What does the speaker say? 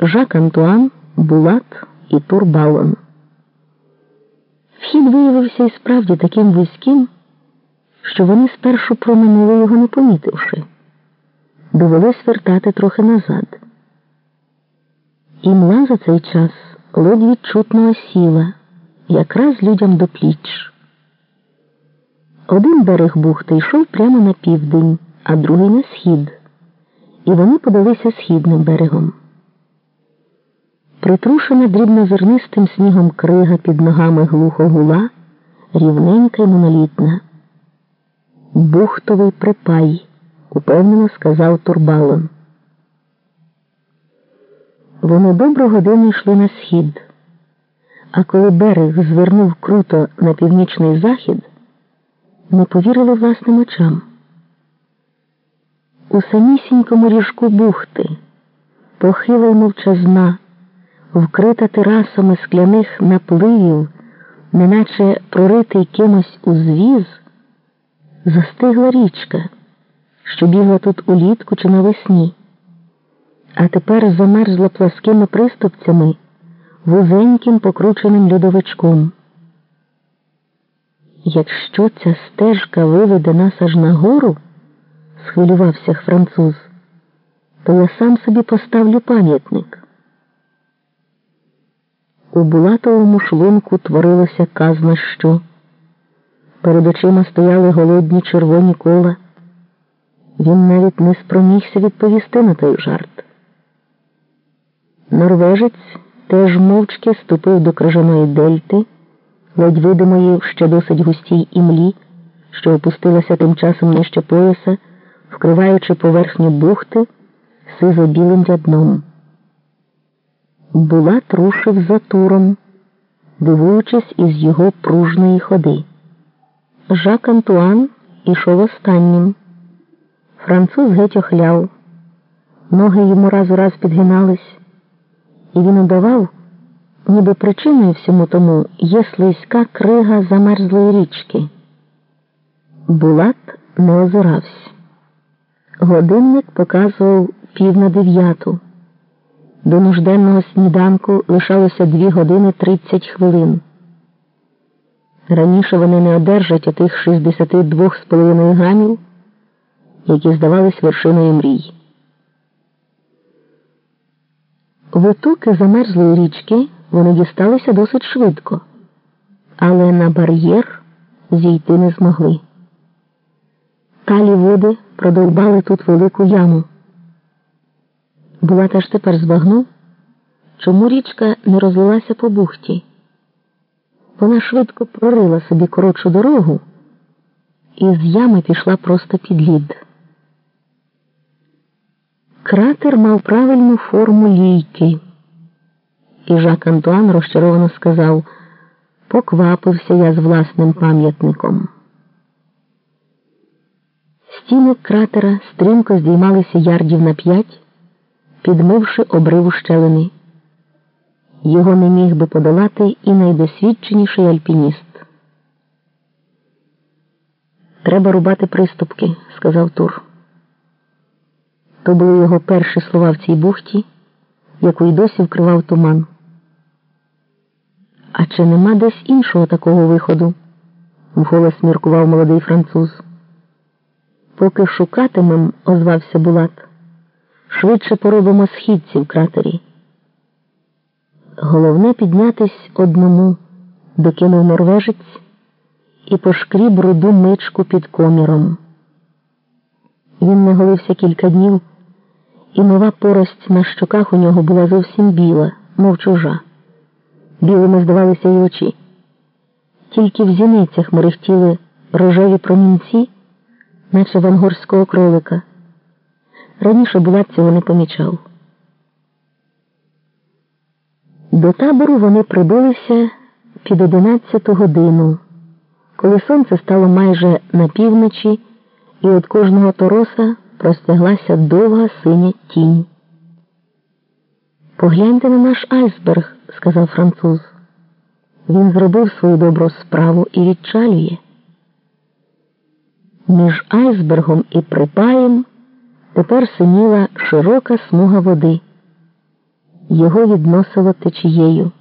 Жак Антуан, Булат і Турбалон. Вхід виявився і справді таким вузьким, що вони спершу проминули його не помітивши. Довелось вертати трохи назад. І мла за цей час ледь відчутно осіла, якраз людям до пліч. Один берег бухти йшов прямо на південь, а другий на схід, і вони подалися східним берегом. Притрушена дрібнозернистим снігом крига під ногами глухо гула, рівненька й монолітна. Бухтовий припай, упевнено сказав Турбалон. Вони добру годину йшли на схід, а коли берег звернув круто на північний захід, не повірили власним очам. У самісінькому ріжку бухти, похила й мовчазна, вкрита терасами скляних напливів, неначе проритий кимось узвіз, застигла річка, що бігла тут улітку чи навесні а тепер замерзла пласкими приступцями вузеньким покрученим льодовичком. Якщо ця стежка виведе нас аж нагору, схвилювався француз, то я сам собі поставлю пам'ятник. У булатовому шлунку творилося казна що. Перед очима стояли голодні червоні кола. Він навіть не спромігся відповісти на той жарт. Норвежець теж мовчки ступив до крижаної дельти, ледь видимої ще досить густій імлі, що опустилася тим часом нижче пояса, вкриваючи поверхню бухти сизо білим рядном. Булат рушив за туром, дивуючись із його пружної ходи. Жак Антуан ішов останнім. Француз геть охляв, ноги йому раз у раз підгинались і він удавав, ніби причиною всьому тому є слизька крига замерзлої річки. Булат не озирався. Годинник показував пів на дев'яту. До нужденного сніданку лишалося дві години тридцять хвилин. Раніше вони не одержать отих 62 з половиною грамів, які здавались вершиною мрій. Витоки замерзлої річки вони дісталися досить швидко, але на бар'єр зійти не змогли. Талі води продовбали тут велику яму. Була теж тепер збагнув, чому річка не розлилася по бухті. Вона швидко прорила собі коротшу дорогу і з ями пішла просто під лід. Кратер мав правильну форму лійки. І Жак Антуан розчаровано сказав поквапився я з власним пам'ятником. Стіни кратера стрімко здіймалися ярдів на п'ять, підмивши обриву щелини. Його не міг би подолати і найдосвідченіший альпініст. Треба рубати приступки, сказав Тур. То були його перші слова в цій бухті, яку й досі вкривав туман. А чи нема десь іншого такого виходу? вголос міркував молодий француз. Поки шукатимем, озвався Булат, швидше поробимо східці в кратері. Головне піднятись одному, докинув норвежець і пошкріб руду мичку під коміром. Він не голився кілька днів і нова порость на щоках у нього була зовсім біла, мов чужа. Білими здавалися й очі. Тільки в зіницях мерехтіли рожеві промінці, наче вангорського кролика. Раніше Булат цього не помічав. До табору вони прибулися під одинадцяту годину, коли сонце стало майже на півночі, і від кожного тороса простяглася довга синя тінь. Погляньте на наш айсберг, сказав француз. Він зробив свою добру справу і відчалює. Між айсбергом і припаєм тепер синіла широка смуга води. його відносило течією.